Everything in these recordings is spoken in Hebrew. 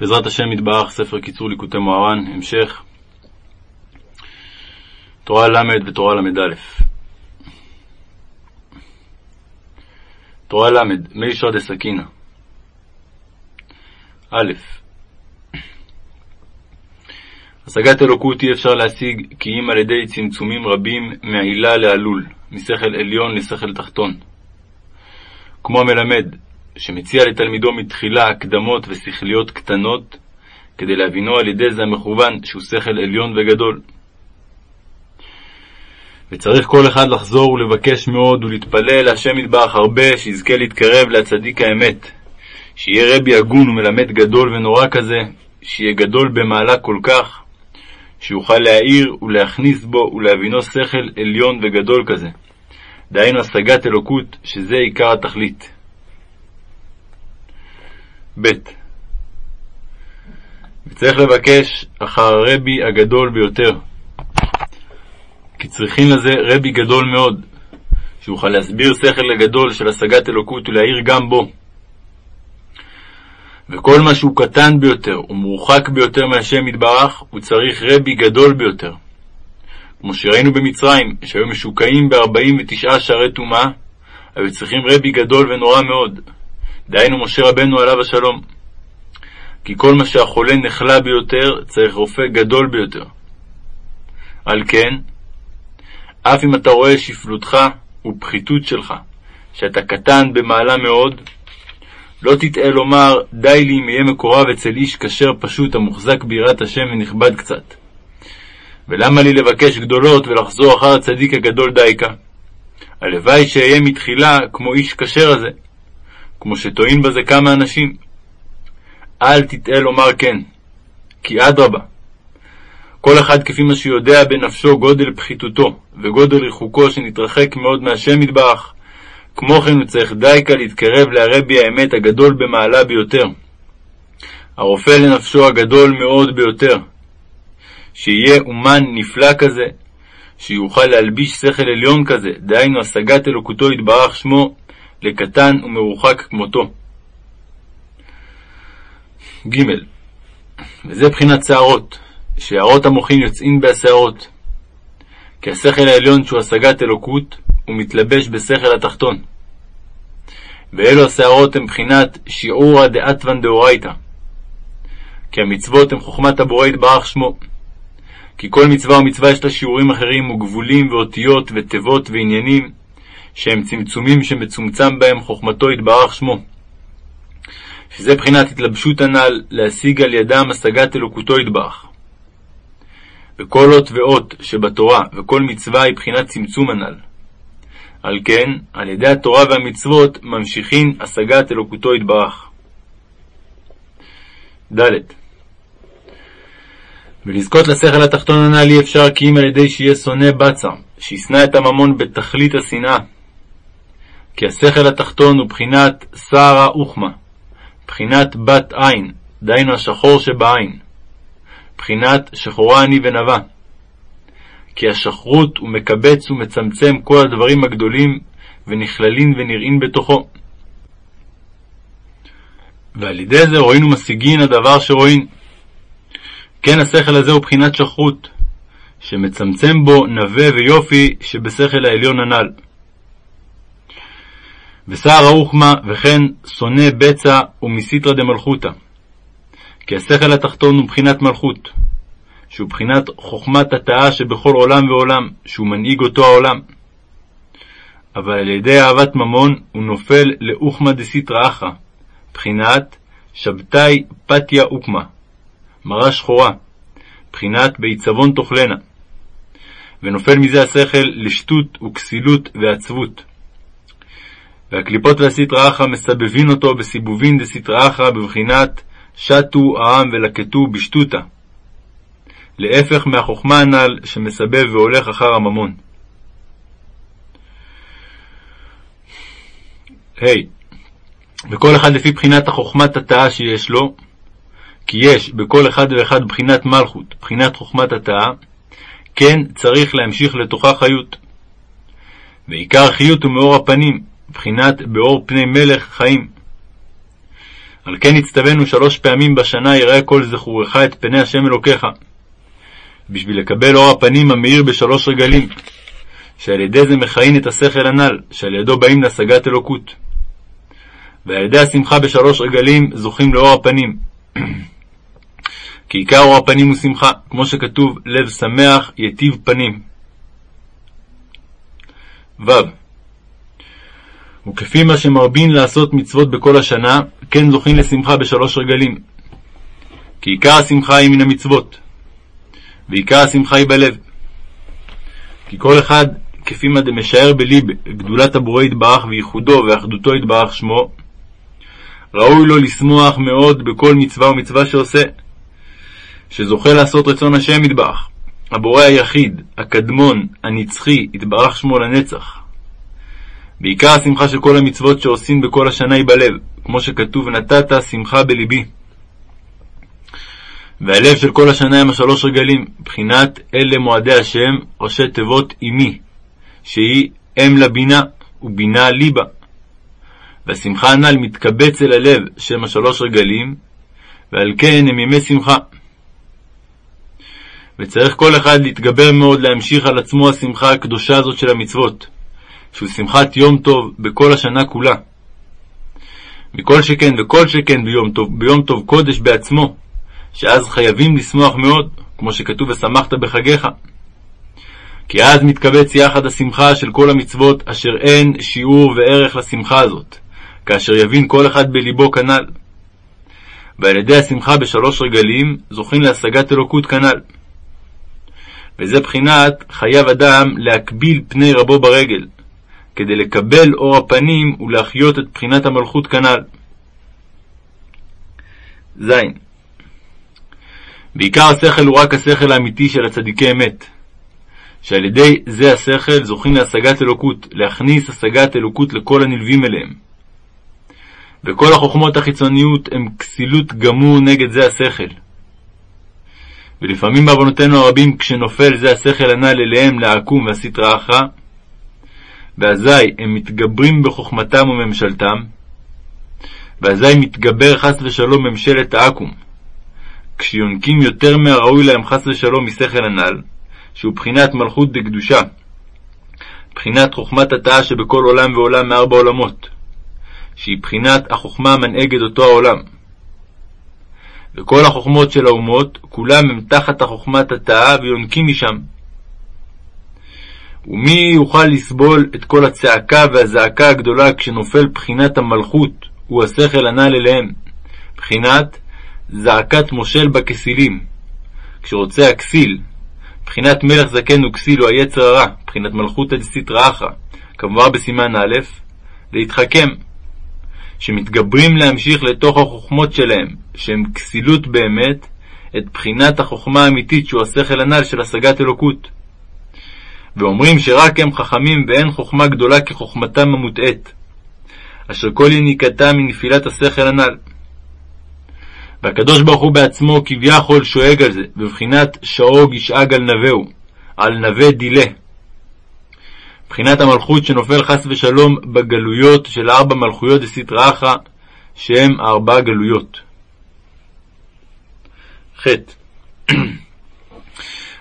בעזרת השם יתברך, ספר קיצור ליקוטי מוהר"ן, המשך, תורה ל' ותורה ל"א. תורה ל', מישרא דסכינא א. השגת אלוקות אי אפשר להשיג כי אם על ידי צמצומים רבים מעילה לעלול, משכל עליון לשכל תחתון. כמו המלמד, שמציע לתלמידו מתחילה הקדמות ושכליות קטנות, כדי להבינו על ידי זה המכוון שהוא שכל עליון וגדול. וצריך כל אחד לחזור ולבקש מאוד ולהתפלל להשם יתברך הרבה, שיזכה להתקרב להצדיק האמת, שיהיה רבי הגון ומלמד גדול ונורא כזה, שיהיה גדול במעלה כל כך, שיוכל להאיר ולהכניס בו ולהבינו שכל עליון וגדול כזה. דהיינו השגת אלוקות, שזה עיקר התכלית. ב. וצריך לבקש אחר הרבי הגדול ביותר, כי צריכים לזה רבי גדול מאוד, שיוכל להסביר שכל הגדול של השגת אלוקות ולהאיר גם בו. וכל מה שהוא קטן ביותר ומורחק ביותר מהשם יתברך, הוא צריך רבי גדול ביותר. כמו שראינו במצרים, שהיו משוקעים ב-49 שערי טומאה, היו צריכים רבי גדול ונורא מאוד. דהיינו משה רבנו עליו השלום. כי כל מה שהחולה נחלה ביותר, צריך רופא גדול ביותר. על כן, אף אם אתה רואה שפלותך ופחיתות שלך, שאתה קטן במעלה מאוד, לא תטעה לומר, די לי אם יהיה מקורב אצל איש כשר פשוט המוחזק ביראת השם ונכבד קצת. ולמה לי לבקש גדולות ולחזור אחר הצדיק הגדול דייקה? הלוואי שאהיה מתחילה כמו איש כשר הזה, כמו שטועים בזה כמה אנשים. אל תטעה לומר כן, כי אדרבה, כל אחד כפי מה שיודע בנפשו גודל פחיתותו וגודל ריחוקו שנתרחק מאוד מהשם יתברך, כמו כן הוא צריך דייקה להתקרב להרבי האמת הגדול במעלה ביותר. הרופא לנפשו הגדול מאוד ביותר. שיהיה אומן נפלא כזה, שיוכל להלביש שכל עליון כזה, דהיינו השגת אלוקותו יתברך שמו, לקטן ומרוחק כמותו. ג. וזה בחינת שערות, שערות המוחין יוצאים בהשערות. כי השכל העליון שהוא השגת אלוקות, הוא מתלבש בשכל התחתון. ואלו השערות הן בחינת שיעורא דאתוון דאורייתא. כי המצוות הן חוכמת הבורא יתברך שמו. כי כל מצווה ומצווה יש לה שיעורים אחרים וגבולים ואותיות ותיבות ועניינים, שהם צמצומים שמצומצם בהם חוכמתו יתברך שמו. שזה בחינת התלבשות הנ"ל, להשיג על ידם השגת אלוקותו יתברך. וכל אות ואות שבתורה וכל מצווה היא בחינת צמצום הנ"ל. על כן, על ידי התורה והמצוות ממשיכין השגת אלוקותו יתברך. ד. ולזכות לשכל התחתון הנ"ל אי אפשר כי אם על ידי שיהיה שונא בצע, שישנא את הממון בתכלית השנאה. כי השכל התחתון הוא בחינת סערה אוכמה, בחינת בת עין, דהיינו השחור שבעין, בחינת שחורה אני ונבה. כי השחרות הוא מקבץ ומצמצם כל הדברים הגדולים, ונכללים ונראים בתוכו. ועל ידי זה רואים ומשיגין הדבר שרואים. כן השכל הזה הוא בחינת שחרות, שמצמצם בו נווה ויופי שבשכל העליון הנ"ל. וסער האוכמה וכן שונא בצע ומסיתרא דמלכותא. כי השכל התחתון הוא בחינת מלכות, שהוא בחינת חוכמת התאה שבכל עולם ועולם, שהוא מנהיג אותו העולם. אבל על ידי אהבת ממון הוא נופל לאוכמה דסיטרא אחרא, בחינת שבתאי פתיה אוקמה, מרה שחורה, בחינת בעיצבון תאכלנה. ונופל מזה השכל לשטות וכסילות ועצבות. והקליפות והסטרא אחרא מסבבין אותו בסיבובין דסטרא אחרא בבחינת שטו העם ולקטו בשטותא. להפך מהחוכמה הנ"ל שמסבב והולך אחר הממון. ה. Hey, וכל אחד לפי בחינת החוכמת התאה שיש לו, כי יש בכל אחד ואחד בחינת מלכות, בחינת חוכמת התאה, כן צריך להמשיך לתוכה חיות. ועיקר החיות הוא מאור הפנים, בחינת באור פני מלך חיים. על כן הצטווינו שלוש פעמים בשנה יראה כל זכורך את פני השם אלוקיך, בשביל לקבל אור הפנים המאיר בשלוש רגלים, שעל ידי זה מכהן את השכל הנ"ל, שעל ידו באים להשגת אלוקות. ועל ידי השמחה בשלוש רגלים זוכים לאור הפנים. כי עיקר אור הפנים הוא שמחה, כמו שכתוב, לב שמח יטיב פנים. ו. וכפי מה שמרבין לעשות מצוות בכל השנה, כן זוכים לשמחה בשלוש רגלים. כי עיקר השמחה היא מן המצוות, ועיקר השמחה היא בלב. כי כל אחד, כפי מה דמשער בליב גדולת הבורא יתברך וייחודו ואחדותו יתברך שמו, ראוי לו לשמוח מאוד בכל מצווה ומצווה שעושה, שזוכה לעשות רצון השם יתברך, הבורא היחיד, הקדמון, הנצחי, יתברך שמו לנצח. בעיקר השמחה של כל המצוות שעושים בכל השנה היא בלב, כמו שכתוב נתת שמחה בלבי. והלב של כל השנה הם השלוש רגלים, בחינת אלה מועדי השם, ראשי תיבות אמי, שהיא אם לבינה, ובינה ליבה. והשמחה הנ"ל מתקבץ אל הלב, שם השלוש רגלים, ועל כן הם ימי שמחה. וצריך כל אחד להתגבר מאוד להמשיך על עצמו השמחה הקדושה הזאת של המצוות, שהוא שמחת יום טוב בכל השנה כולה. מכל שכן וכל שכן ביום טוב, ביום טוב קודש בעצמו, שאז חייבים לשמוח מאוד, כמו שכתוב ושמחת בחגיך. כי אז מתקבץ יחד השמחה של כל המצוות, אשר אין שיעור וערך לשמחה הזאת, כאשר יבין כל אחד בליבו כנ"ל. ועל ידי השמחה בשלוש רגלים, זוכים להשגת אלוקות כנ"ל. וזה בחינת חייב אדם להקביל פני רבו ברגל, כדי לקבל אור הפנים ולהחיות את בחינת המלכות כנ"ל. ז. בעיקר השכל הוא רק השכל האמיתי של הצדיקי אמת, שעל ידי זה השכל זוכים להשגת אלוקות, להכניס השגת אלוקות לכל הנלווים אליהם. וכל החוכמות החיצוניות הם כסילות גמור נגד זה השכל. ולפעמים בעוונותינו הרבים, כשנופל זה השכל הנ"ל אליהם לעקום והסטרא אחרא, ואזי הם מתגברים בחוכמתם וממשלתם, ואזי מתגבר חס ושלום ממשלת העכו"ם, כשיונקים יותר מהראוי להם חס ושלום משכל הנ"ל, שהוא בחינת מלכות דקדושה, בחינת חוכמת התאה שבכל עולם ועולם מארבע עולמות, שהיא בחינת החוכמה המנהגת אותו העולם. וכל החוכמות של האומות, כולם הם תחת החוכמת התאה ויונקים משם. ומי יוכל לסבול את כל הצעקה והזעקה הגדולה כשנופל בחינת המלכות, הוא השכל הנ"ל אליהם, בחינת זעקת מושל בכסילים, כשרוצה הכסיל, בחינת מלך זקן וכסיל הוא היצר הרע, בחינת מלכות אל סטרא אחרא, כמובן בסימן א', להתחכם, שמתגברים להמשיך לתוך החוכמות שלהם, שהם כסילות באמת, את בחינת החוכמה האמיתית שהוא השכל הנ"ל של השגת אלוקות. ואומרים שרק הם חכמים ואין חוכמה גדולה כחוכמתם המוטעית, אשר כל יניקתה מנפילת השכל הנ"ל. והקדוש ברוך הוא בעצמו כביכול שואג על זה, בבחינת שאוג ישאג על נבהו, על נווה דילה. מבחינת המלכות שנופל חס ושלום בגלויות של ארבע מלכויות דסתרא אחרא, שהם ארבע גלויות. ח.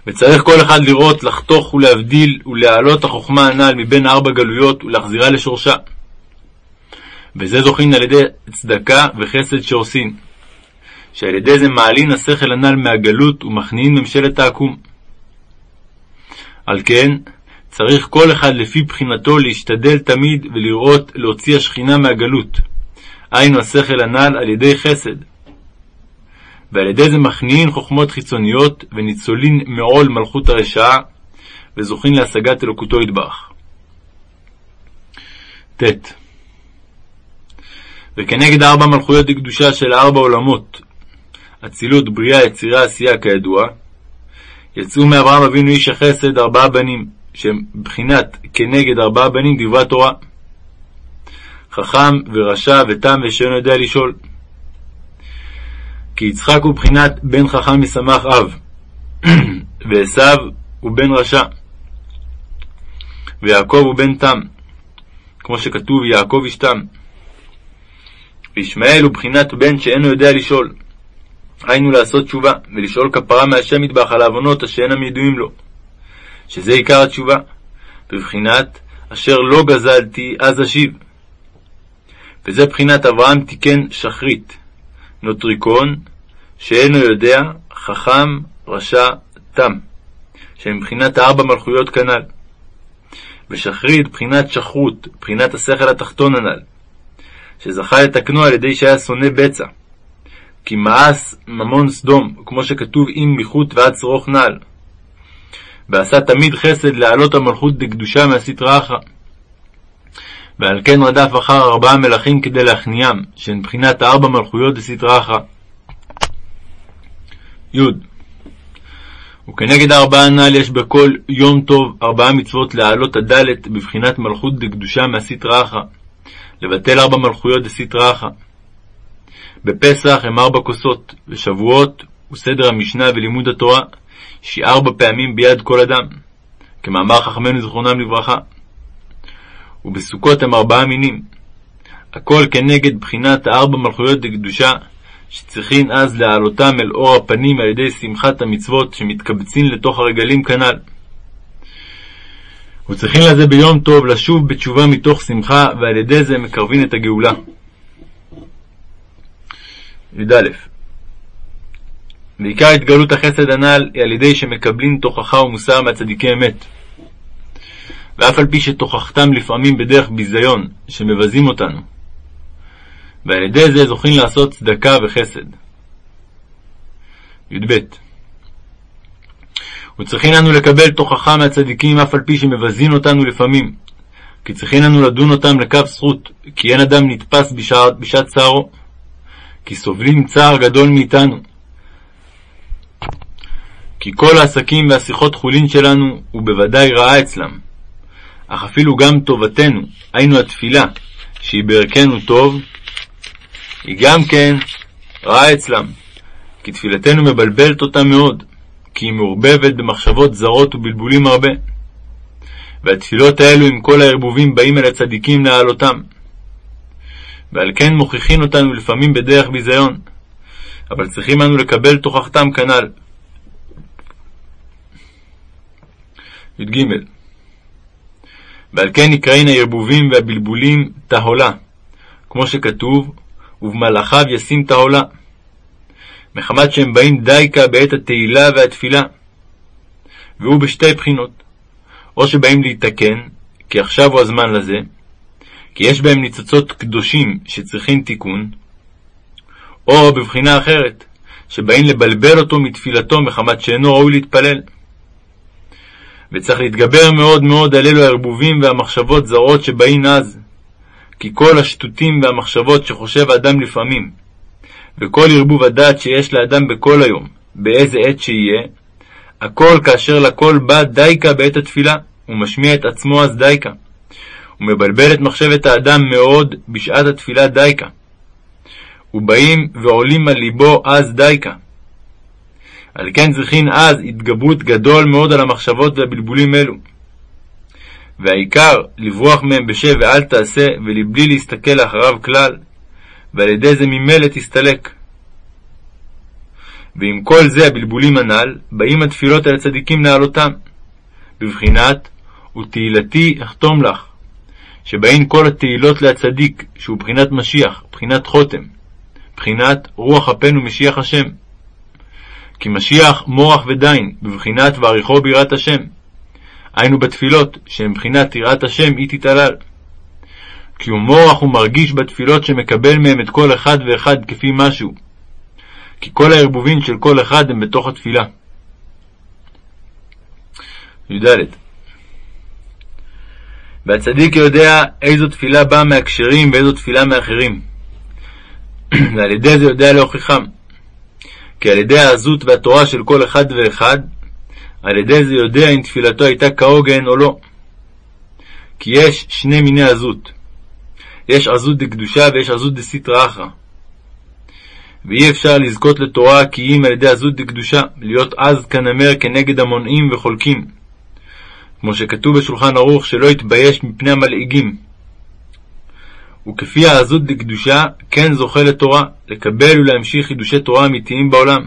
וצריך כל אחד לראות, לחתוך ולהבדיל ולהעלות החוכמה הנ"ל מבין ארבע גלויות ולהחזירה לשורשה. וזה זוכין על ידי צדקה וחסד שעושין, שעל ידי זה מעלין השכל הנ"ל מהגלות ומכניעין ממשלת העקום. על כן, צריך כל אחד לפי בחינתו להשתדל תמיד ולראות להוציא השכינה מהגלות, היינו השכל הנ"ל על ידי חסד. ועל ידי זה מכניעין חוכמות חיצוניות וניצולין מעול מלכות הרשעה, וזוכין להשגת אלוקותו ידבח. ט. וכנגד ארבע מלכויות לקדושה של ארבע עולמות, אצילות, בריאה, יצירה, עשייה, כידוע, יצאו מאברהם אבינו איש החסד ארבעה בנים, שהם כנגד ארבעה בנים דברי התורה. חכם ורשע ותם ושאינו יודע לשאול. כי יצחק הוא בחינת בן חכם משמח אב, ועשו הוא בן רשע, ויעקב הוא בן תם, כמו שכתוב יעקב ישתם. וישמעאל הוא בחינת בן שאינו יודע לשאול. היינו לעשות תשובה, ולשאול כפרה מהשם מטבח על העוונות אשר אינם ידועים לו. שזה עיקר התשובה, בבחינת אשר לא גזלתי, אז אשיב. וזה בחינת אברהם תיקן שחרית, נוטריקון, שאינו יודע, חכם, רשע, תם, שהם מבחינת הארבע מלכויות כנ"ל. ושחרית בחינת שחרות, בחינת השכל התחתון הנ"ל, שזכה לתקנו על ידי שהיה שונא בצע. כי מאס ממון סדום, כמו שכתוב אם מיחות ועד שרוך נעל. ועשה תמיד חסד להעלות המלכות דקדושה מהסטרא אחרא. ועל כן רדף אחר ארבעה מלכים כדי להכניעם, שהן בחינת ארבע מלכויות דסטרא אחרא. י. וכנגד ארבעה הנ"ל יש בכל יום טוב ארבעה מצוות להעלות הדלת בבחינת מלכות דקדושה מהסטרא אחרא, לבטל ארבע מלכויות דסטרא אחרא. בפסח הם ארבע כוסות, ושבועות וסדר המשנה ולימוד התורה, שהיא ארבע פעמים ביד כל אדם, כמאמר חכמינו זכרונם לברכה. ובסוכות הם ארבעה מינים, הכל כנגד בחינת הארבע מלכויות דקדושה, שצריכין אז להעלותם אל אור הפנים על ידי שמחת המצוות שמתקבצין לתוך הרגלים כנ"ל. וצריכין לזה ביום טוב לשוב בתשובה מתוך שמחה, ועל ידי זה מקרבין את הגאולה. י"א ועיקר התגלות החסד הנ"ל היא על ידי שמקבלים תוכחה ומוסר מהצדיקי אמת. ואף על פי שתוכחתם לפעמים בדרך ביזיון, שמבזים אותנו. ועל ידי זה זוכים לעשות צדקה וחסד. י"ב וצריכים לנו לקבל תוכחה מהצדיקים אף על פי שמבזין אותנו לפעמים, כי צריכים לנו לדון אותם לקו זכות, כי אין אדם נתפס בשעת, בשעת צערו, כי סובלים צער גדול מאיתנו. כי כל העסקים והשיחות חולין שלנו הוא בוודאי רעה אצלם. אך אפילו גם טובתנו, היינו התפילה, שהיא בערכנו טוב, היא גם כן רעה אצלם, כי תפילתנו מבלבלת אותם מאוד, כי היא מעורבבת במחשבות זרות ובלבולים הרבה. והתפילות האלו עם כל הערבובים באים אל הצדיקים להעלותם. ועל כן מוכיחין אותנו לפעמים בדרך ביזיון, אבל צריכים אנו לקבל תוכחתם כנ"ל. י"ג ועל כן נקראין הערבובים והבלבולים תהולה, כמו שכתוב, ובמלאכיו ישים תהולה, מחמת שהם באים דייקה בעת התהילה והתפילה. והוא בשתי בחינות, או שבאים להתקן, כי עכשיו הוא הזמן לזה, כי יש בהם ניצוצות קדושים שצריכים תיקון, או בבחינה אחרת, שבאים לבלבל אותו מתפילתו מחמת שאינו ראוי להתפלל. וצריך להתגבר מאוד מאוד על אלו הערבובים והמחשבות זרות שבאים אז, כי כל השטותים והמחשבות שחושב האדם לפעמים, וכל ערבוב הדעת שיש לאדם בכל היום, באיזה עת שיהיה, הכל כאשר לכל בא דייקה בעת התפילה, ומשמיע את עצמו אז דייקה. ומבלבל את מחשבת האדם מאוד בשעת התפילה דייקה. ובאים ועולים על ליבו אז דייקה. על כן צריכין אז התגברות גדול מאוד על המחשבות והבלבולים אלו. והעיקר לברוח מהם בשב ואל תעשה, ולבלי להסתכל אחריו כלל, ועל ידי זה ממילא תסתלק. ועם כל זה הבלבולים הנ"ל, באים התפילות אל הצדיקים להעלותם, בבחינת ותהילתי אחתום לך, שבהן כל התהילות להצדיק, שהוא בחינת משיח, בחינת חותם, בחינת רוח אפנו משיח השם. כי משיח מורח ודין, בבחינת ועריכו ביראת השם. היינו בתפילות, שהן בחינת יראת השם, היא תתעלל. כי הוא מורח ומרגיש בתפילות שמקבל מהם את כל אחד ואחד כפי משהו. כי כל הערבובים של כל אחד הם בתוך התפילה. י"ד והצדיק יודע איזו תפילה באה מהכשרים ואיזו תפילה מאחרים. ועל ידי זה יודע להוכיחם. כי על ידי העזות והתורה של כל אחד ואחד, על ידי זה יודע אם תפילתו הייתה כהוגן או לא. כי יש שני מיני עזות. יש עזות דקדושה ויש עזות דסתרא אחרא. ואי אפשר לזכות לתורה כי אם על ידי עזות דקדושה, להיות עז כנמר כנגד המונעים וחולקים. כמו שכתוב בשולחן ערוך שלא יתבייש מפני המלעיגים. וכפי העזות לקדושה, כן זוכה לתורה, לקבל ולהמשיך חידושי תורה אמיתיים בעולם.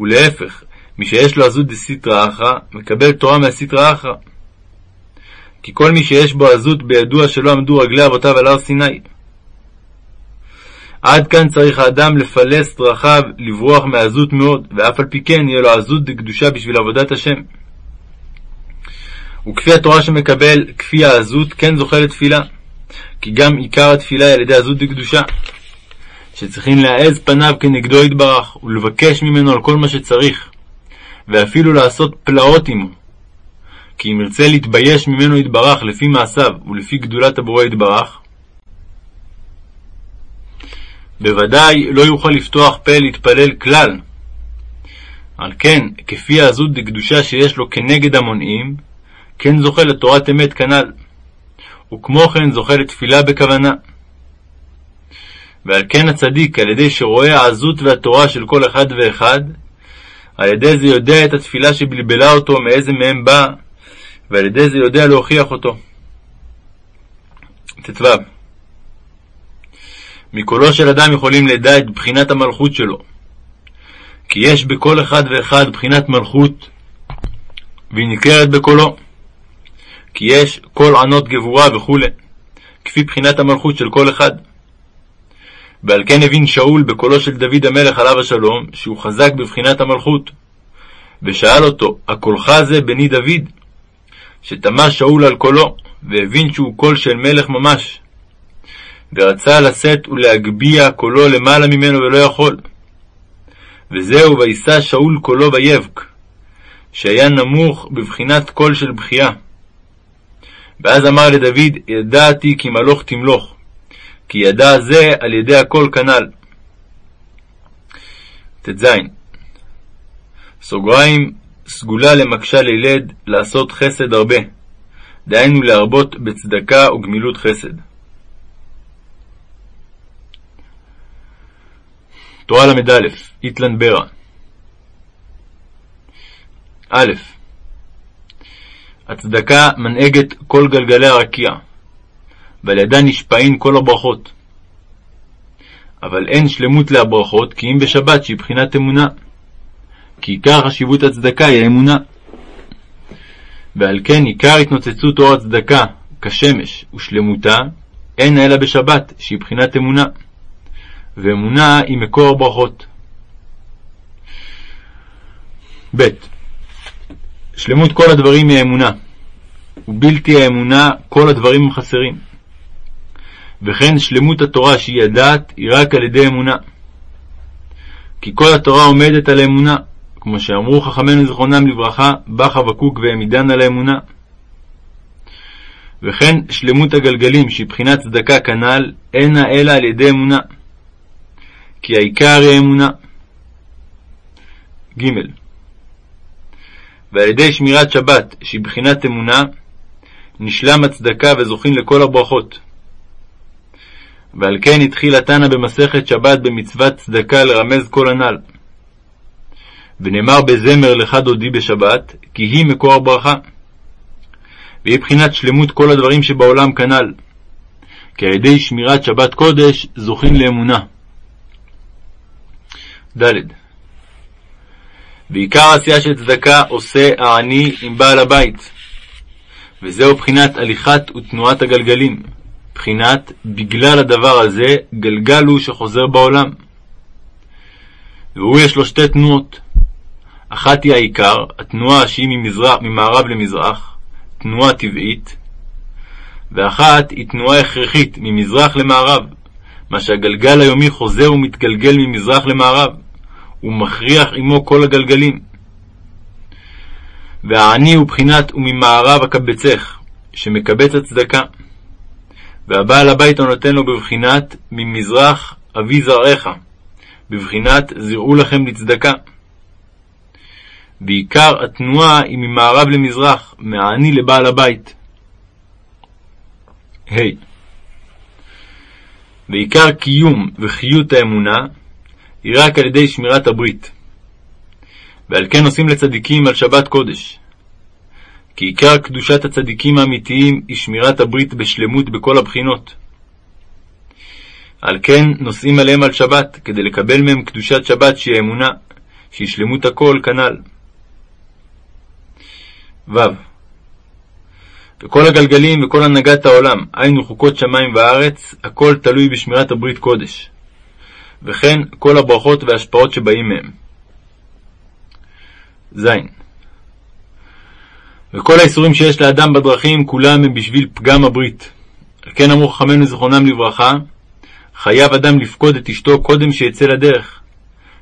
ולהפך, מי שיש לו עזות דסיטרא אחרא, מקבל תורה מהסיטרא אחרא. כי כל מי שיש בו עזות בידוע שלא עמדו רגלי אבותיו על הר סיני. עד כאן צריך האדם לפלס דרכיו, לברוח מעזות מאוד, ואף על פי כן יהיה לו עזות דקדושה בשביל עבודת השם. וכפי התורה שמקבל, כפי העזות, כן זוכה לתפילה. כי גם עיקר התפילה היא על ידי עזות דקדושה. שצריכים להעז פניו כנגדו יתברך, ולבקש ממנו על כל מה שצריך, ואפילו לעשות פלאות עמו. כי אם ירצה להתבייש ממנו יתברך לפי מעשיו ולפי גדולת הבורא יתברך, בוודאי לא יוכל לפתוח פה להתפלל כלל. על כן, כפי העזות דקדושה שיש לו כנגד המונעים, כן זוכה לתורת אמת כנ"ל, וכמו כן זוכה לתפילה בכוונה. ועל כן הצדיק, על ידי שרואה העזות והתורה של כל אחד ואחד, על ידי זה יודע את התפילה שבלבלה אותו, מאיזה מהם באה, ועל ידי זה יודע להוכיח אותו. ט"ו מקולו של אדם יכולים לדע את בחינת המלכות שלו. כי יש בכל אחד ואחד בחינת מלכות, והיא ניכרת בקולו. כי יש קול ענות גבורה וכו', כפי בחינת המלכות של כל אחד. ועל כן הבין שאול בקולו של דוד המלך עליו השלום, שהוא חזק בבחינת המלכות. ושאל אותו, הקולך זה בני דוד? שתמה שאול על קולו, והבין שהוא קול של מלך ממש. ורצה לשאת ולהגביה קולו למעלה ממנו ולא יכול. וזהו וישא שאול קולו ויבק, שהיה נמוך בבחינת קול של בכייה. ואז אמר לדוד, ידעתי כי מלוך תמלוך, כי ידע זה על ידי הכל כנ"ל. ט"ז סוגריים סגולה למקשה לילד לעשות חסד הרבה, דהיינו להרבות בצדקה וגמילות חסד. תורה ל"א, איתלן ברה א. הצדקה מנהגת כל גלגלי הרקיע, ועל ידה נשפעים כל הברכות. אבל אין שלמות להברכות כי אם בשבת שהיא בחינת אמונה. כי עיקר חשיבות הצדקה היא האמונה. ועל כן עיקר התנוצצות אור הצדקה כשמש ושלמותה אין אלא בשבת שהיא בחינת אמונה. ואמונה היא מקור הברכות. ב. שלמות כל הדברים היא האמונה, ובלתי האמונה כל הדברים הם חסרים. וכן שלמות התורה שהיא הדעת היא רק על ידי אמונה. כי כל התורה עומדת על האמונה, כמו שאמרו חכמינו זכרונם לברכה, בא חבקוק והעמידן על האמונה. וכן שלמות הגלגלים שהיא בחינת צדקה כנ"ל, אינה אלא על ידי אמונה. כי העיקר היא האמונה. ג. ועל ידי שמירת שבת, שהיא בחינת אמונה, נשלם הצדקה וזוכין לכל הברכות. ועל כן התחיל התנא במסכת שבת במצוות צדקה לרמז כל הנ"ל. ונאמר בזמר לך דודי בשבת, כי היא מקור הברכה. והיא בחינת שלמות כל הדברים שבעולם כנ"ל. כי על ידי שמירת שבת קודש זוכין לאמונה. ד. ועיקר עשייה של צדקה עושה העני עם בעל הבית, וזהו בחינת הליכת ותנועת הגלגלים, בחינת בגלל הדבר הזה גלגל הוא שחוזר בעולם. והוא יש לו שתי תנועות. אחת היא העיקר, התנועה שהיא ממזרח, ממערב למזרח, תנועה טבעית, ואחת היא תנועה הכרחית ממזרח למערב, מה שהגלגל היומי חוזר ומתגלגל ממזרח למערב, ומכריח עמו כל הגלגלים. והעני הוא בחינת וממערב אקבצך, שמקבץ הצדקה. והבעל הבית הנותן לו בבחינת ממזרח אבי זרעך, בבחינת זרעו לכם לצדקה. ועיקר התנועה היא ממערב למזרח, מהעני לבעל הבית. ה. Hey. ועיקר קיום וחיות האמונה היא רק על ידי שמירת הברית. ועל כן עושים לצדיקים על שבת קודש. כי עיקר קדושת הצדיקים האמיתיים היא שמירת הברית בשלמות בכל הבחינות. על כן נושאים עליהם על שבת, כדי לקבל מהם קדושת שבת שהיא אמונה, שהיא שלמות הכל כנ"ל. ו. וכל הגלגלים וכל הנהגת העולם, היינו חוקות שמים וארץ, הכל תלוי בשמירת הברית קודש. וכן כל הברכות וההשפעות שבאים מהם. ז. וכל האיסורים שיש לאדם בדרכים, כולם הם בשביל פגם הברית. כן אמרו חכמינו זיכרונם לברכה, חייב אדם לפקוד את אשתו קודם שיצא לדרך,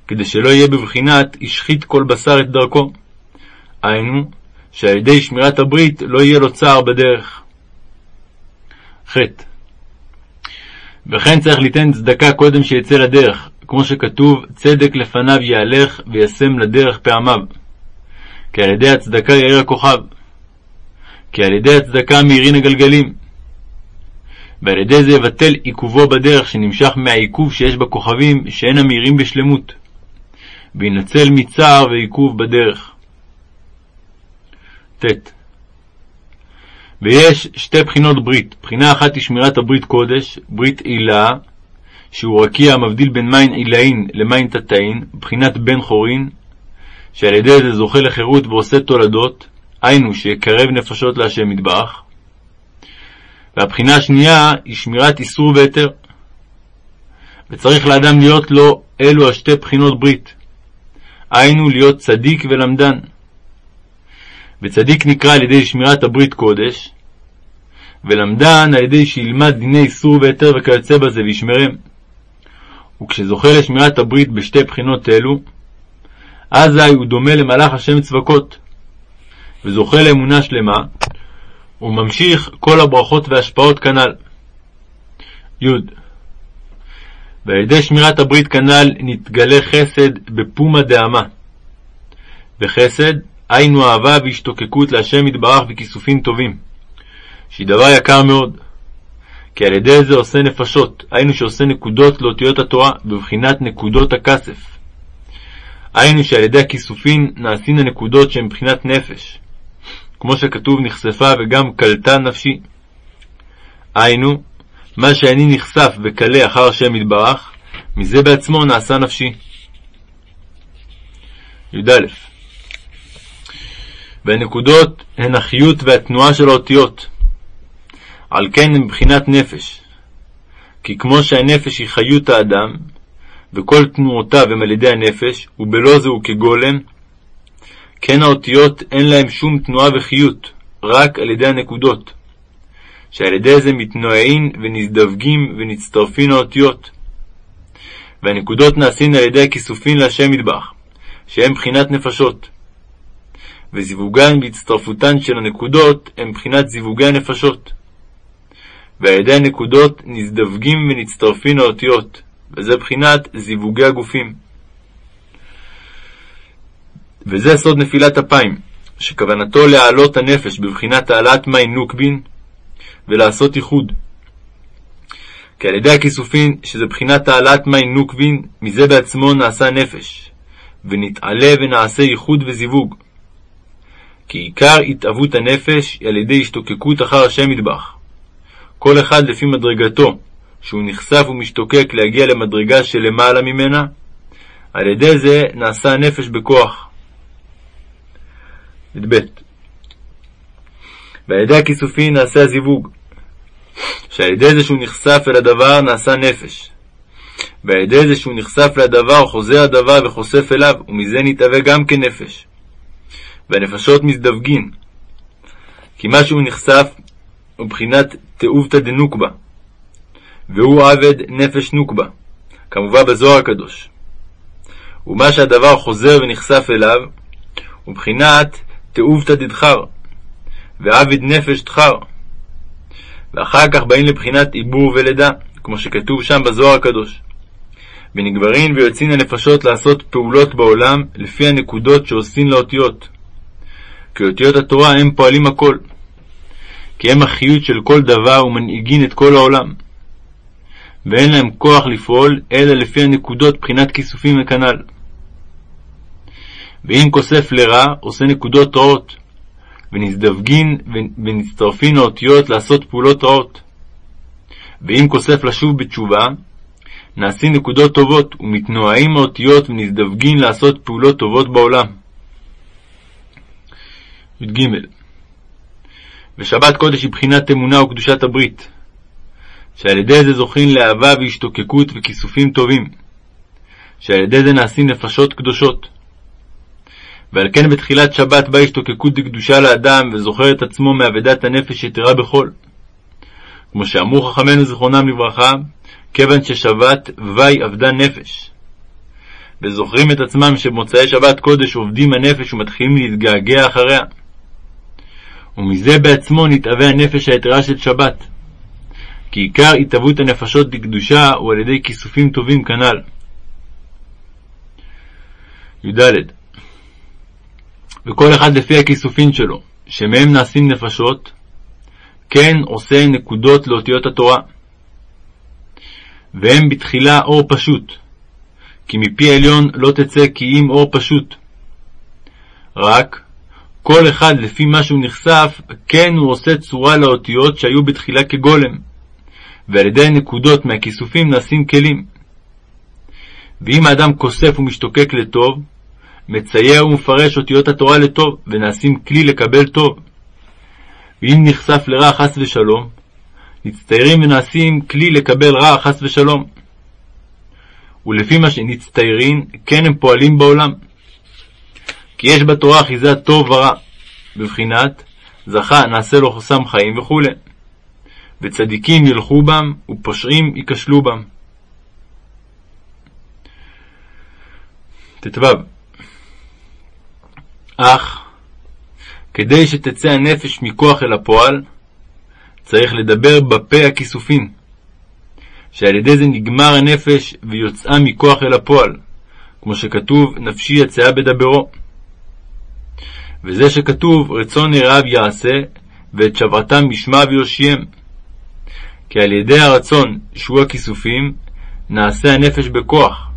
כדי שלא יהיה בבחינת השחית כל בשר את דרכו. היינו, שעל ידי שמירת הברית לא יהיה לו צער בדרך. ח. וכן צריך ליתן צדקה קודם שיצא לדרך, כמו שכתוב, צדק לפניו יהלך וישם לדרך פעמיו. כי על ידי הצדקה יאיר הכוכב. כי על ידי הצדקה מאירין הגלגלים. ועל ידי זה יבטל עיכובו בדרך שנמשך מהעיכוב שיש בכוכבים שאין המאירים בשלמות, וינצל מצער ועיכוב בדרך. ט. ויש שתי בחינות ברית. בחינה אחת היא שמירת הברית קודש, ברית עילה, שהוא רקיע המבדיל בין מים עילאין למים תתאין, בחינת בן חורין, שעל ידי זה זוכה לחירות ועושה תולדות, היינו שיקרב נפשות להשם מטבח. והבחינה השנייה היא שמירת איסור והיתר. וצריך לאדם להיות לו אלו השתי בחינות ברית. היינו להיות צדיק ולמדן. וצדיק נקרא על ידי שמירת הברית קודש, ולמדן על ידי שילמד דיני איסור והיתר וכיוצא בזה וישמרם. וכשזוכה לשמירת הברית בשתי בחינות אלו, אזי הוא דומה למלאך השם צבקות, וזוכה לאמונה שלמה, וממשיך כל הברכות וההשפעות כנ"ל. י. ועל ידי שמירת הברית כנ"ל נתגלה חסד בפומה דאמה. וחסד היינו אהבה והשתוקקות להשם יתברך וכיסופים טובים, שהיא דבר יקר מאוד. כי על ידי זה עושה נפשות, היינו שעושה נקודות לאותיות התורה, בבחינת נקודות הכסף. היינו שעל ידי הכיסופים נעשין הנקודות שהן מבחינת נפש, כמו שכתוב נחשפה וגם קלטה נפשי. היינו, מה שאני נחשף וקלה אחר השם יתברך, מזה בעצמו נעשה נפשי. י"א והנקודות הן החיות והתנועה של האותיות. על כן הן מבחינת נפש. כי כמו שהנפש היא חיות האדם, וכל תנועותיו הם על ידי הנפש, ובלא זה הוא כגולם, כן האותיות אין להם שום תנועה וחיות, רק על ידי הנקודות, שעל ידי זה מתנועעים ונזדווגים ונצטרפין האותיות. והנקודות נעשין על ידי הכיסופין להשם מטבח, שהם בחינת נפשות. וזיווגן והצטרפותן של הנקודות הם בחינת זיווגי הנפשות. ועל ידי הנקודות נזדווגים ונצטרפין האותיות, וזה בחינת זיווגי הגופים. וזה סוד נפילת אפיים, שכוונתו להעלות הנפש בבחינת העלאת מי נוקבין, ולעשות איחוד. כי על ידי הכיסופין, שזה בחינת העלאת מי נוקבין, מזה בעצמו נעשה נפש, ונתעלה ונעשה איחוד וזיווג. כי עיקר התאוות הנפש היא על ידי השתוקקות אחר השם מטבח. כל אחד לפי מדרגתו, שהוא נחשף ומשתוקק להגיע למדרגה שלמעלה ממנה, על ידי זה נעשה הנפש בכוח. י"ב ועל ידי הכיסופים נעשה הזיווג, שעל ידי זה שהוא נחשף אל הדבר נעשה נפש, ועל ידי זה שהוא נחשף לדבר חוזר הדבר וחושף אליו, ומזה נתהווה גם כנפש. והנפשות מזדווגין, כי מה שהוא נחשף הוא בחינת תעובתא דנוקבה, והוא עבד נפש נוקבה, כמובן בזוהר הקדוש. ומה שהדבר חוזר ונחשף אליו, הוא בחינת תעובתא דדחר, ועבד נפש דחר. ואחר כך באים לבחינת עיבור ולידה, כמו שכתוב שם בזוהר הקדוש. ונגברין ויוצאין הנפשות לעשות פעולות בעולם לפי הנקודות שעושים לאותיות. כי אותיות התורה הם פועלים הכל. כי הם החיות של כל דבר ומנהיגין את כל העולם. ואין להם כוח לפעול אלא לפי הנקודות בחינת כיסופים וכנ"ל. ואם כוסף לרע, עושה נקודות רעות, ונזדווגין ונצטרפין האותיות לעשות פעולות רעות. ואם כוסף לשוב בתשובה, נעשים נקודות טובות, ומתנועעים האותיות ונזדווגין לעשות פעולות טובות בעולם. י"ג ושבת קודש היא בחינת אמונה וקדושת הברית, שעל ידי זה זוכים לאהבה והשתוקקות וכיסופים טובים, שעל ידי זה נעשים נפשות קדושות. ועל כן בתחילת שבת באה השתוקקות דקדושה לאדם, וזוכר את עצמו מאבדת הנפש יתרה בכל. כמו שאמרו חכמינו זיכרונם לברכה, כיוון ששבת וי אבדה נפש. וזוכרים את עצמם שבמוצאי שבת קודש עובדים הנפש ומתחילים להתגעגע אחריה. ומזה בעצמו נתאווה הנפש היתרה של שבת. כי עיקר התהוות הנפשות לקדושה הוא על ידי כיסופים טובים כנ"ל. י"ד וכל אחד לפי הכיסופים שלו, שמהם נעשים נפשות, כן עושה נקודות לאותיות התורה. והם בתחילה אור פשוט, כי מפי עליון לא תצא כי אם אור פשוט. רק כל אחד לפי מה שהוא נחשף, כן הוא עושה צורה לאותיות שהיו בתחילה כגולם, ועל ידי נקודות מהכיסופים נעשים כלים. ואם האדם כוסף ומשתוקק לטוב, מצייר ומפרש אותיות התורה לטוב, ונעשים כלי לקבל טוב. ואם נחשף לרע חס ושלום, נצטיירים ונעשים כלי לקבל רע חס ושלום. ולפי מה שנצטיירים, כן הם פועלים בעולם. כי יש בתורה אחיזה טוב ורע, בבחינת זכה נעשה לו חוסם חיים וכו'. וצדיקים ילכו בם, ופושעים ייכשלו בם. ט"ו אך כדי שתצא הנפש מכוח אל הפועל, צריך לדבר בפה הכיסופים, שעל ידי זה נגמר הנפש ויוצאה מכוח אל הפועל, כמו שכתוב, נפשי יצאה בדברו. וזה שכתוב, רצון יראיו יעשה, ואת שברתם ישמע ויושיעם. כי על ידי הרצון, שהוא הכיסופים, נעשה הנפש בכוח,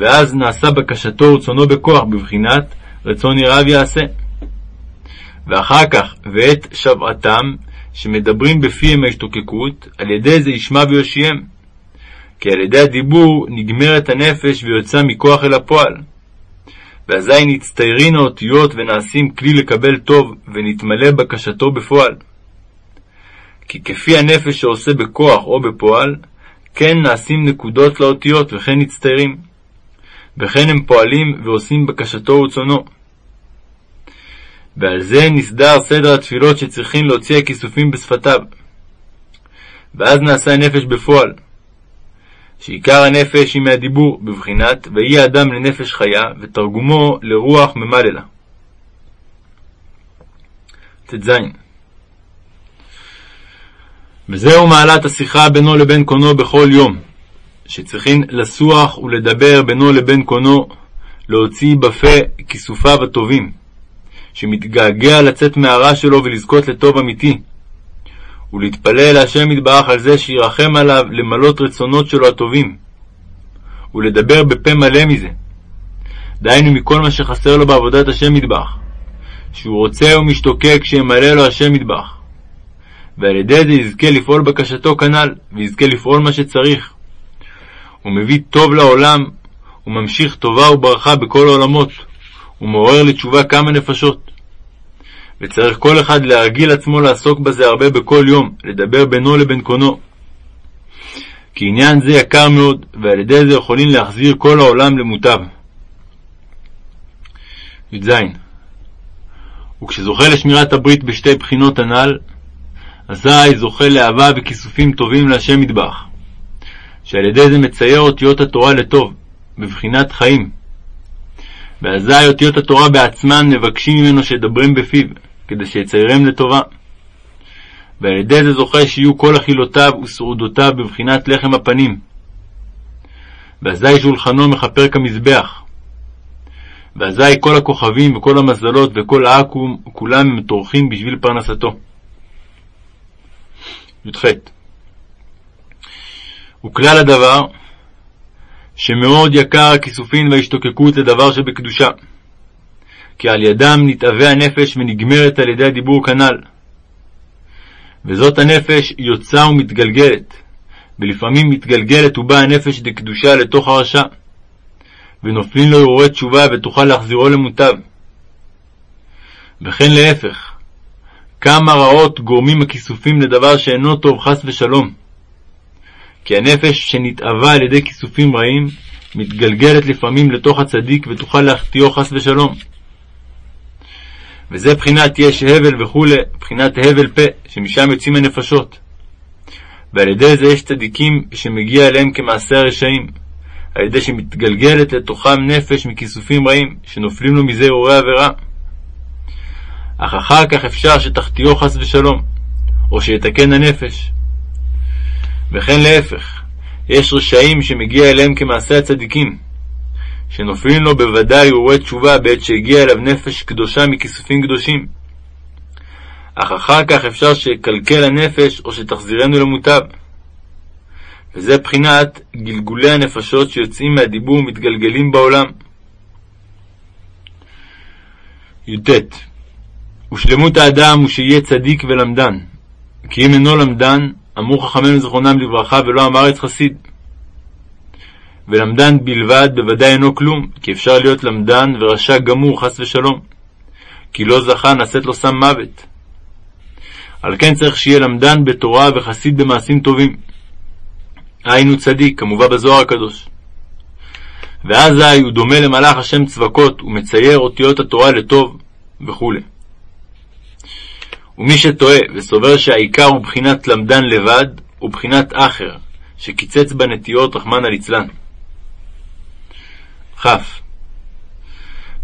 ואז נעשה בקשתו ורצונו בכוח, בבחינת רצון יראיו יעשה. ואחר כך, ואת שברתם, שמדברים בפיהם ההשתוקקות, על ידי זה ישמע ויושיעם. כי על ידי הדיבור נגמרת הנפש ויוצא מכוח אל הפועל. ואזי נצטיירין האותיות ונעשים כלי לקבל טוב, ונתמלא בקשתו בפועל. כי כפי הנפש שעושה בכוח או בפועל, כן נעשים נקודות לאותיות, וכן נצטיירים. וכן הם פועלים ועושים בקשתו ורצונו. ועל זה נסדר סדר התפילות שצריכים להוציא הכיסופים בשפתיו. ואז נעשה הנפש בפועל. שעיקר הנפש היא מהדיבור, בבחינת ויהי האדם לנפש חיה, ותרגומו לרוח ממללה. ט"ז וזהו מעלת השיחה בינו לבין קונו בכל יום, שצריכים לסוח ולדבר בינו לבין קונו, להוציא בפה כיסופיו הטובים, שמתגעגע לצאת מהרע שלו ולזכות לטוב אמיתי, ולהתפלל להשם יתברך על זה שירחם עליו למלות רצונות שלו הטובים, ולדבר בפה מלא מזה, דהיינו מכל מה שחסר לו בעבודת השם יתברך, שהוא רוצה ומשתוקק שימלא לו השם יתברך, ועל ידי זה יזכה לפעול בקשתו כנ"ל, ויזכה לפעול מה שצריך. הוא מביא טוב לעולם, וממשיך טובה וברכה בכל העולמות, ומעורר לתשובה כמה נפשות. וצריך כל אחד להרגיל עצמו לעסוק בזה הרבה בכל יום, לדבר בינו לבין קונו. כי עניין זה יקר מאוד, ועל ידי זה יכולים להחזיר כל העולם למוטב. י"ז וכשזוכה לשמירת הברית בשתי בחינות הנ"ל, אזי זוכה לאהבה וכיסופים טובים להשם מטבח, שעל ידי זה מצייר אותיות התורה לטוב, בבחינת חיים. ואזי אותיות התורה בעצמן מבקשים ממנו שידברם בפיו, כדי שיציירם לטובה. ועל ידי זה זוכה שיהיו כל אכילותיו וסעודותיו בבחינת לחם הפנים. ואזי שולחנו מכפר כמזבח. ואזי כל הכוכבים וכל המזלות וכל העכו"ם, כולם הם טורחים בשביל פרנסתו. י"ח וכלל הדבר, שמאוד יקר הכיסופין וההשתוקקות לדבר שבקדושה. כי על ידם נתאווה הנפש ונגמרת על ידי הדיבור כנ"ל. וזאת הנפש יוצאה ומתגלגלת, ולפעמים מתגלגלת ובאה הנפש דקדושה לתוך הרשע, ונופלים לו הרהורי תשובה ותוכל להחזירו למוטב. וכן להפך, כמה רעות גורמים הכיסופים לדבר שאינו טוב חס ושלום. כי הנפש שנתאווה על ידי כיסופים רעים, מתגלגלת לפעמים לתוך הצדיק ותוכל להחטיאו חס ושלום. וזה בחינת יש הבל וכולי, בחינת הבל פה, שמשם יוצאים הנפשות. ועל ידי זה יש צדיקים שמגיע אליהם כמעשה הרשעים, על ידי שמתגלגלת לתוכם נפש מכיסופים רעים, שנופלים לו מזה הרהורי עבירה. אך אחר כך אפשר שתחטיאו חס ושלום, או שיתקן הנפש. וכן להפך, יש רשעים שמגיע אליהם כמעשה הצדיקים, שנופלים לו בוודאי הרהורי תשובה בעת שהגיע אליו נפש קדושה מכיסופים קדושים. אך אחר כך אפשר שיקלקל הנפש או שתחזירנו למוטב. וזה בחינת גלגולי הנפשות שיוצאים מהדיבור ומתגלגלים בעולם. י"ט ושלמות האדם הוא שיהיה צדיק ולמדן, כי אם אינו למדן, אמרו חכמינו זכרונם לברכה ולא עם הארץ חסיד. ולמדן בלבד בוודאי אינו כלום, כי אפשר להיות למדן ורשע גמור חס ושלום, כי לא זכה נשאת לו סם מוות. על כן צריך שיהיה למדן בתורה וחסיד במעשים טובים. היינו צדיק, כמובא בזוהר הקדוש. ואזי הוא דומה למלאך השם צבקות, ומצייר אותיות התורה לטוב, וכו'. ומי שטועה וסובר שהעיקר הוא בחינת למדן לבד, הוא בחינת אחר, שקיצץ בנטיות רחמנא ליצלן. כ.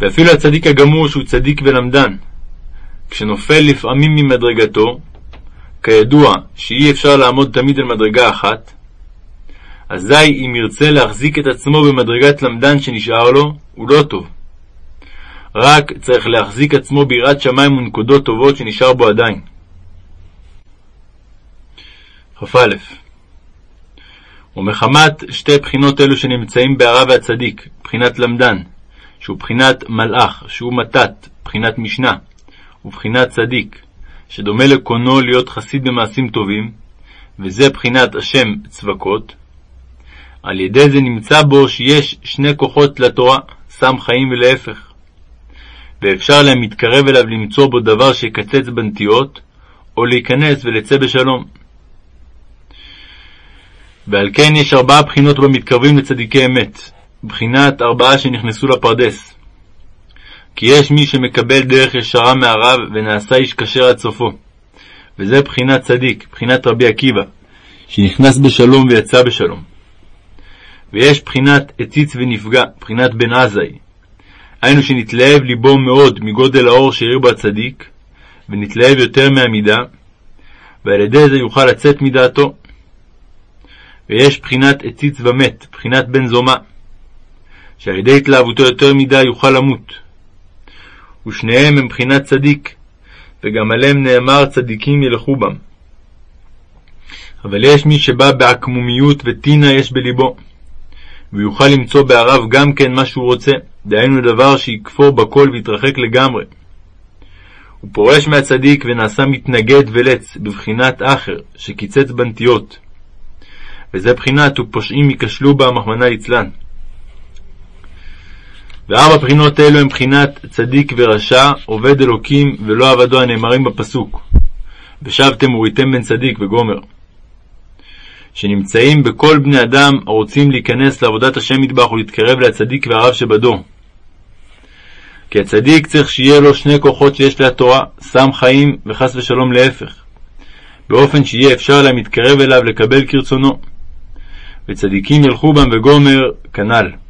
ואפילו הצדיק הגמור שהוא צדיק ולמדן, כשנופל לפעמים ממדרגתו, כידוע שאי אפשר לעמוד תמיד על מדרגה אחת, אזי אם ירצה להחזיק את עצמו במדרגת למדן שנשאר לו, הוא לא טוב. רק צריך להחזיק עצמו ביראת שמיים ונקודות טובות שנשאר בו עדיין. כ"א ומחמת שתי בחינות אלו שנמצאים בהרע והצדיק, בחינת למדן, שהוא בחינת מלאך, שהוא מתת, בחינת משנה, ובחינת צדיק, שדומה לקונו להיות חסיד במעשים טובים, וזה בחינת השם צבקות, על ידי זה נמצא בו שיש שני כוחות לתורה, סם חיים ולהפך. ואפשר להם להתקרב אליו למצוא בו דבר שיקצץ בנטיות, או להיכנס ולצא בשלום. ועל כן יש ארבעה בחינות במתקרבים לצדיקי אמת, בחינת ארבעה שנכנסו לפרדס. כי יש מי שמקבל דרך ישרה מהרב ונעשה איש כשר עד סופו. וזה בחינת צדיק, בחינת רבי עקיבא, שנכנס בשלום ויצא בשלום. ויש בחינת הציץ ונפגע, בחינת בן עזאי. היינו שנתלהב ליבו מאוד מגודל האור שהאיר בו הצדיק, ונתלהב יותר מהמידה, ועל ידי זה יוכל לצאת מדעתו. ויש בחינת הציץ ומת, בחינת בן זומה, שעל ידי התלהבותו יותר מדי יוכל למות. ושניהם הם בחינת צדיק, וגם עליהם נאמר צדיקים ילכו בם. אבל יש מי שבא בעקמומיות וטינה יש בלבו, ויוכל למצוא בערב גם כן מה שהוא רוצה, דהיינו דבר שיכפור בכל ויתרחק לגמרי. הוא פורש מהצדיק ונעשה מתנגד ולץ, בבחינת אחר, שקיצץ בנטיות. וזה בחינת ופושעים ייכשלו בה, מחמנא ליצלן. וארבע בחינות אלו הם בחינת צדיק ורשע, עובד אלוקים ולא עבדו הנאמרים בפסוק. ושבתם וראיתם בן צדיק וגומר. שנמצאים בכל בני אדם הרוצים להיכנס לעבודת השם מטבח ולהתקרב לצדיק והרב שבדור. כי הצדיק צריך שיהיה לו שני כוחות שיש לתורה, סם חיים וחס ושלום להפך, באופן שיהיה אפשר להם להתקרב אליו לקבל כרצונו. וצדיקים ילכו בם וגומר כנ"ל.